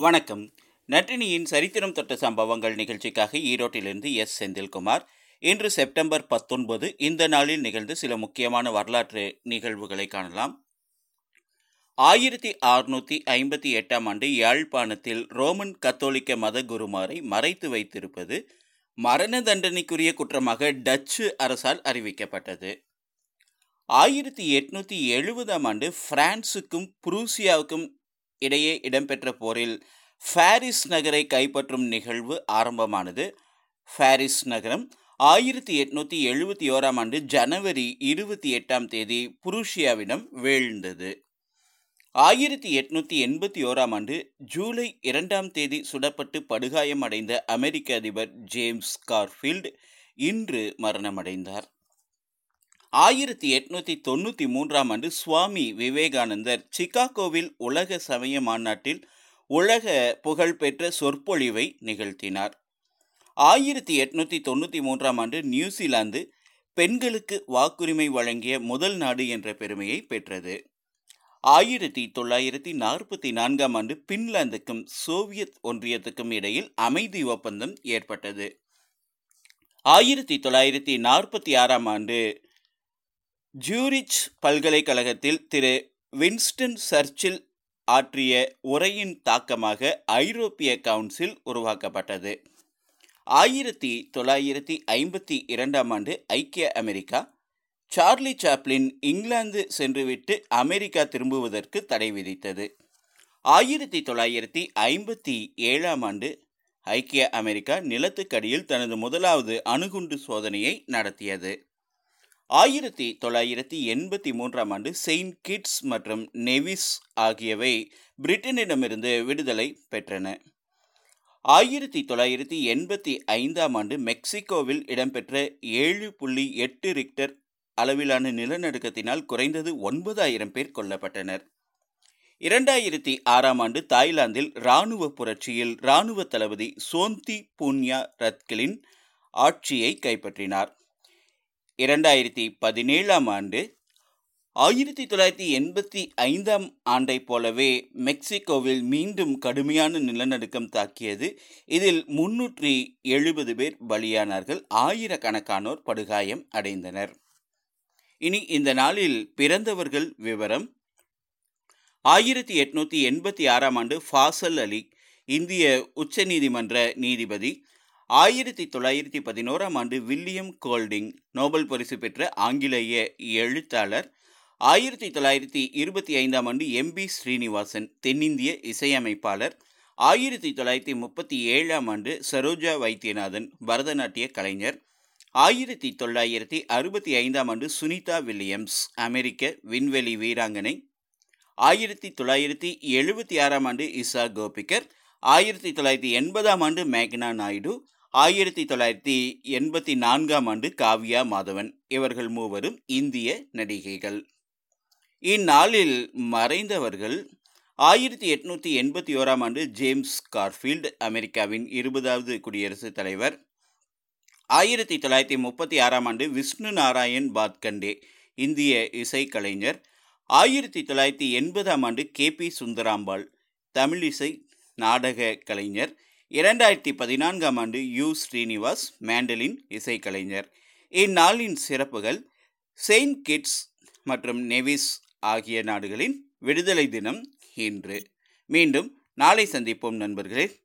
வணக்கம். நட்டினியின் சரித்திரம் தொட்ட சம்பவங்கள் நிகழ்ச்சிக்காக ஈரோட்டிலிருந்து எஸ். செந்தில்குமார். இன்று செப்டம்பர் பத்தொன்பது இந்த நாளில் நிகழ்ந்து சில முக்கியமான வரலாற்று நிகழ்வுகளை காணலாம். ஆயிரத்தி அறுநூத்தி ஐம்பத்தி எட்டாம் ஆண்டு யாழ்ப்பாணத்தில் ரோமன் கத்தோலிக்க மத குருமாரை மறைத்து வைத்திருப்பது மரண தண்டனைக்குரிய குற்றமாக டச்சு அரசால் அறிவிக்கப்பட்டது. ஆயிரத்தி எட்நூற்றி எழுபதாம் ஆண்டு பிரான்சுக்கும் புரூசியாவுக்கும் இடையே இடம்பெற்ற போரில் பாரிஸ் நகரை கைப்பற்றும் நிகழ்வு ஆரம்பமானது. பாரிஸ் நகரம் ஆயிரத்தி எட்நூத்தி எழுபத்தி ஓராம் ஆண்டு ஜனவரி இருபத்தி எட்டாம் தேதி புருஷியாவிடம் வீழ்ந்தது. ஆயிரத்தி எட்நூற்றி எண்பத்தி ஓராம் ஆண்டு ஜூலை இரண்டாம் தேதி சுடப்பட்டு படுகாயம் அடைந்த அமெரிக்க அதிபர் ஜேம்ஸ் கார்ஃபீல்டு இன்று மரணமடைந்தார். ஆயிரத்தி எட்நூத்தி தொண்ணூத்தி மூன்றாம் ஆண்டு சுவாமி விவேகானந்தர் சிகாகோவில் உலக சமய மாநாட்டில் உலக புகழ்பெற்ற சொற்பொழிவை நிகழ்த்தினார். ஆயிரத்தி எட்நூத்தி தொண்ணூத்தி மூன்றாம் ஆண்டு நியூசிலாந்து பெண்களுக்கு வாக்குரிமை வழங்கிய முதல் நாடு என்ற பெருமையை பெற்றது. ஆயிரத்தி தொள்ளாயிரத்தி நாற்பத்தி நான்காம் ஆண்டு பின்லாந்துக்கும் சோவியத் ஒன்றியத்துக்கும் இடையில் அமைதி ஒப்பந்தம் ஏற்பட்டது. ஆயிரத்தி தொள்ளாயிரத்தி நாற்பத்தி ஆறாம் ஆண்டு ஜூரிச் பல்கலைக்கழகத்தில் திரு. வின்ஸ்டன் சர்ச்சில் ஆற்றிய உரையின் தாக்கமாக ஐரோப்பிய கவுன்சில் உருவாக்கப்பட்டது. ஆயிரத்தி தொள்ளாயிரத்தி ஐம்பத்தி இரண்டாம் ஆண்டு ஐக்கிய அமெரிக்கா சார்லி சாப்ளின் இங்கிலாந்து சென்றுவிட்டு அமெரிக்கா திரும்புவதற்கு தடை விதித்தது. ஆயிரத்தி தொள்ளாயிரத்தி ஐம்பத்தி ஏழாம் ஆண்டு ஐக்கிய அமெரிக்கா நிலத்துக்கடியில் தனது முதலாவது அணுகுண்டு சோதனையை நடத்தியது. ஆயிரத்தி தொள்ளாயிரத்தி எண்பத்தி மூன்றாம் ஆண்டு செயின்ட் கிட்ஸ் மற்றும் நெவிஸ் ஆகியவை பிரிட்டனிடமிருந்து விடுதலை பெற்றன. ஆயிரத்தி தொள்ளாயிரத்தி எண்பத்தி ஐந்தாம் ஆண்டு மெக்சிகோவில் இடம்பெற்ற ஏழு புள்ளி எட்டு ரிக்டர் அளவிலான நிலநடுக்கத்தினால் குறைந்தது ஒன்பதாயிரம் பேர் கொல்லப்பட்டனர். இரண்டாயிரத்தி ஆறாம் ஆண்டு தாய்லாந்தில் இராணுவ புரட்சியில் இராணுவ தளபதி சோந்தி பூன்யா ரத்கிலின் ஆட்சியை கைப்பற்றினார். இரண்டாயிரத்தி பதினேழாம் ஆண்டு ஆயிரத்தி தொள்ளாயிரத்தி எண்பத்தி ஐந்தாம் ஆண்டை போலவே மெக்சிகோவில் மீண்டும் கடுமையான நிலநடுக்கம் தாக்கியது. இதில் முன்னூற்றி எழுபது பேர் பலியானார்கள். ஆயிரக்கணக்கானோர் படுகாயம் அடைந்தனர். இனி இந்த நாளில் பிறந்தவர்கள் விவரம். ஆயிரத்தி எட்நூத்தி எண்பத்தி ஆறாம் ஆண்டு ஃபாசல் அலி இந்திய உச்சநீதிமன்ற நீதிபதி ஆயிரத்தி தொள்ளாயிரத்தி பதினோராம் ஆண்டு வில்லியம் கோல்டிங் நோபல் பரிசு பெற்ற ஆங்கிலேய எழுத்தாளர். ஆயிரத்தி தொள்ளாயிரத்தி இருபத்தி ஐந்தாம் ஆண்டு எம் பி ஸ்ரீனிவாசன் தென்னிந்திய இசையமைப்பாளர். ஆயிரத்தி தொள்ளாயிரத்தி முப்பத்தி ஏழாம் ஆண்டு சரோஜா வைத்தியநாதன் பரதநாட்டிய கலைஞர். ஆயிரத்தி தொள்ளாயிரத்தி அறுபத்தி ஐந்தாம் ஆண்டு சுனிதா வில்லியம்ஸ் அமெரிக்க விண்வெளி வீராங்கனை. ஆயிரத்தி தொள்ளாயிரத்தி எழுபத்தி ஆறாம் ஆண்டு இசா கோபிகர். ஆயிரத்தி தொள்ளாயிரத்தி எண்பதாம் ஆண்டு மேக்னா நாயுடு. ஆயிரத்தி தொள்ளாயிரத்தி எண்பத்தி நான்காம் ஆண்டு காவ்யா மாதவன் இவர்கள் மூவரும் இந்திய நடிகைகள். இந்நாளில் மறைந்தவர்கள் ஆயிரத்தி எட்நூற்றி எண்பத்தி ஓராம் ஆண்டு ஜேம்ஸ் கார்ஃபீல்டு அமெரிக்காவின் இருபதாவது குடியரசுத் தலைவர். ஆயிரத்தி தொள்ளாயிரத்தி முப்பத்தி ஆறாம் ஆண்டு விஷ்ணு நாராயண் பாத்கண்டே இந்திய இசைக்கலைஞர். ஆயிரத்தி தொள்ளாயிரத்தி எண்பதாம் ஆண்டு கே பி சுந்தராம்பாள் தமிழிசை நாடக கலைஞர். இரண்டாயிரத்தி பதினான்காம் ஆண்டு யு. ஸ்ரீனிவாஸ் மேண்டலின் இசைக்கலைஞர். இந்நாளின் சிறப்புகள் செயின்ட் கிட்ஸ் மற்றும் நெவிஸ் ஆகிய நாடுகளின் விடுதலை தினம் இன்று. மீண்டும் நாளை சந்திப்போம் நண்பர்களே.